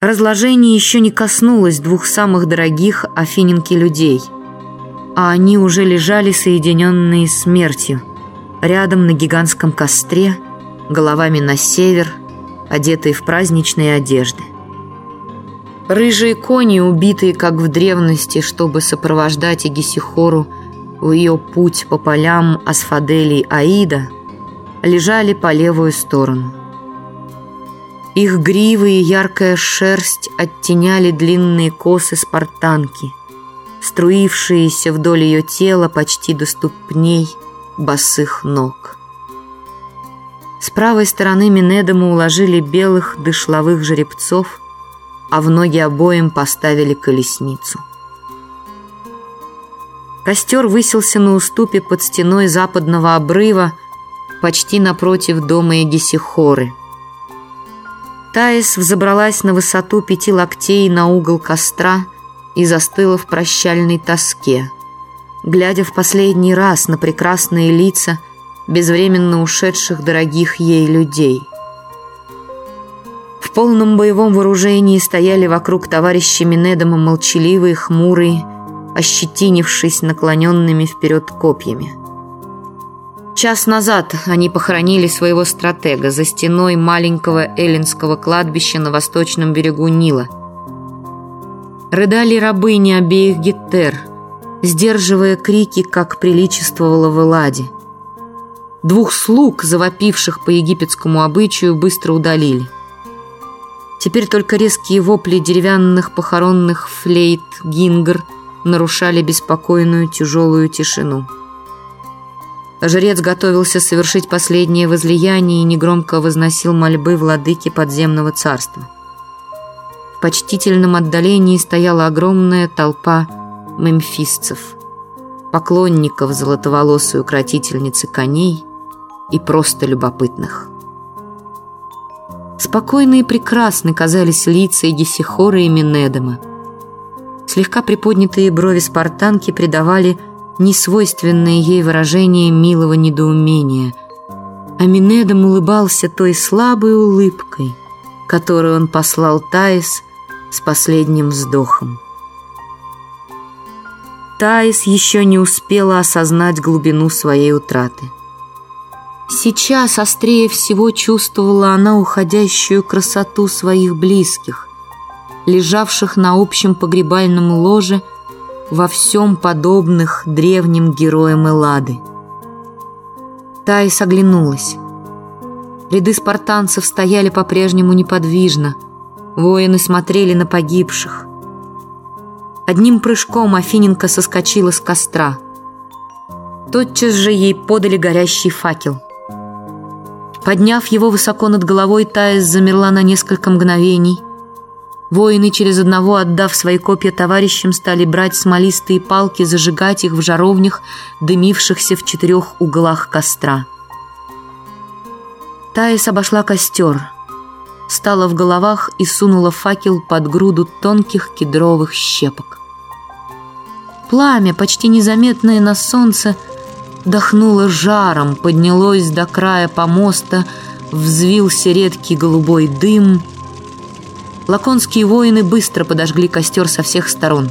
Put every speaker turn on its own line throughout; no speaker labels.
Разложение еще не коснулось двух самых дорогих Афиненки людей, а они уже лежали соединенные смертью, рядом на гигантском костре, головами на север, одетые в праздничные одежды. Рыжие кони, убитые, как в древности, чтобы сопровождать Эгисихору в ее путь по полям Асфаделий Аида, лежали по левую сторону. Их гривы и яркая шерсть оттеняли длинные косы спартанки, струившиеся вдоль ее тела почти до ступней босых ног. С правой стороны Минедому уложили белых дышловых жеребцов, а в ноги обоим поставили колесницу. Костер высился на уступе под стеной западного обрыва, почти напротив дома Эгисихоры – Таис взобралась на высоту пяти локтей на угол костра и застыла в прощальной тоске, глядя в последний раз на прекрасные лица безвременно ушедших дорогих ей людей. В полном боевом вооружении стояли вокруг товарища Минедома молчаливые, хмурые, ощетинившись наклоненными вперед копьями. Час назад они похоронили своего стратега за стеной маленького эллинского кладбища на восточном берегу Нила. Рыдали рабыни обеих гетер, сдерживая крики, как приличествовало в Эладе. Двух слуг, завопивших по египетскому обычаю, быстро удалили. Теперь только резкие вопли деревянных похоронных флейт гингр нарушали беспокойную тяжелую тишину. Жрец готовился совершить последнее возлияние и негромко возносил мольбы владыки подземного царства. В почтительном отдалении стояла огромная толпа мемфисцев, поклонников золотоволосой укротительницы коней и просто любопытных. Спокойны и прекрасны казались лица Гесихора и Минедома. Слегка приподнятые брови спартанки придавали несвойственное ей выражение милого недоумения. А улыбался той слабой улыбкой, которую он послал Таис с последним вздохом. Таис еще не успела осознать глубину своей утраты. Сейчас острее всего чувствовала она уходящую красоту своих близких, лежавших на общем погребальном ложе – во всем подобных древним героям Эллады. Таис оглянулась. Ряды спартанцев стояли по-прежнему неподвижно. Воины смотрели на погибших. Одним прыжком Афиненко соскочила с костра. Тотчас же ей подали горящий факел. Подняв его высоко над головой, Таис замерла на несколько мгновений – Воины, через одного отдав свои копья товарищам, стали брать смолистые палки, зажигать их в жаровнях, дымившихся в четырех углах костра. Таис обошла костер, стала в головах и сунула факел под груду тонких кедровых щепок. Пламя, почти незаметное на солнце, дохнуло жаром, поднялось до края помоста, взвился редкий голубой дым — Лаконские воины быстро подожгли костер со всех сторон.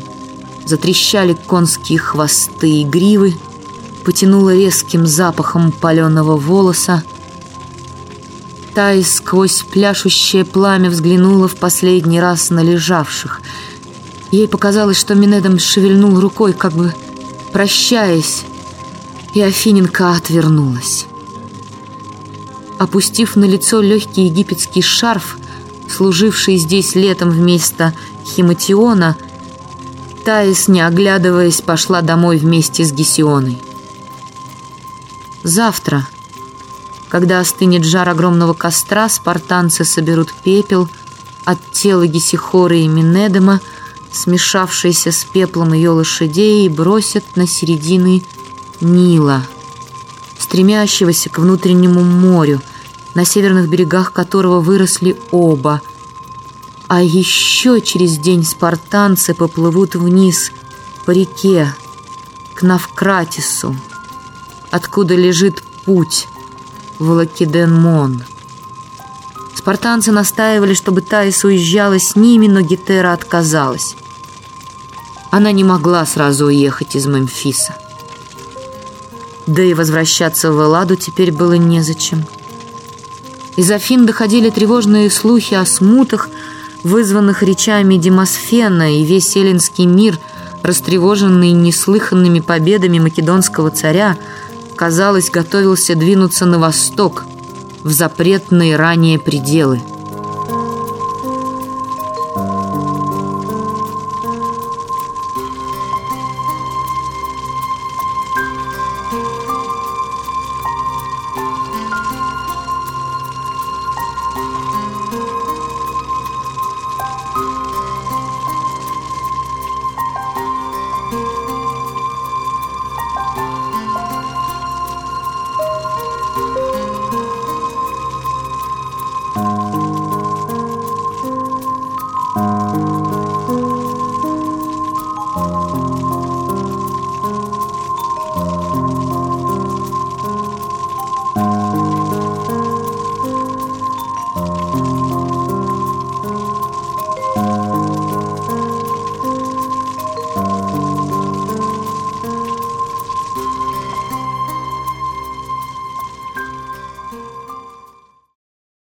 Затрещали конские хвосты и гривы, потянуло резким запахом паленого волоса. Тай сквозь пляшущее пламя взглянула в последний раз на лежавших. Ей показалось, что Минедом шевельнул рукой, как бы прощаясь, и Афиненко отвернулась. Опустив на лицо легкий египетский шарф, служивший здесь летом вместо Химатиона, Таис, не оглядываясь, пошла домой вместе с Гесионой. Завтра, когда остынет жар огромного костра, спартанцы соберут пепел от тела Гесихоры и Минедема, смешавшийся с пеплом ее лошадей, и бросят на середины Нила, стремящегося к внутреннему морю, на северных берегах которого выросли оба. А еще через день спартанцы поплывут вниз по реке к Навкратису, откуда лежит путь в Лакеденмон. Спартанцы настаивали, чтобы Таис уезжала с ними, но Гетера отказалась. Она не могла сразу уехать из Мемфиса. Да и возвращаться в Элладу теперь было незачем. Из Афин доходили тревожные слухи о смутах, вызванных речами Демосфена, и весь эллинский мир, растревоженный неслыханными победами македонского царя, казалось, готовился двинуться на восток, в запретные ранее пределы –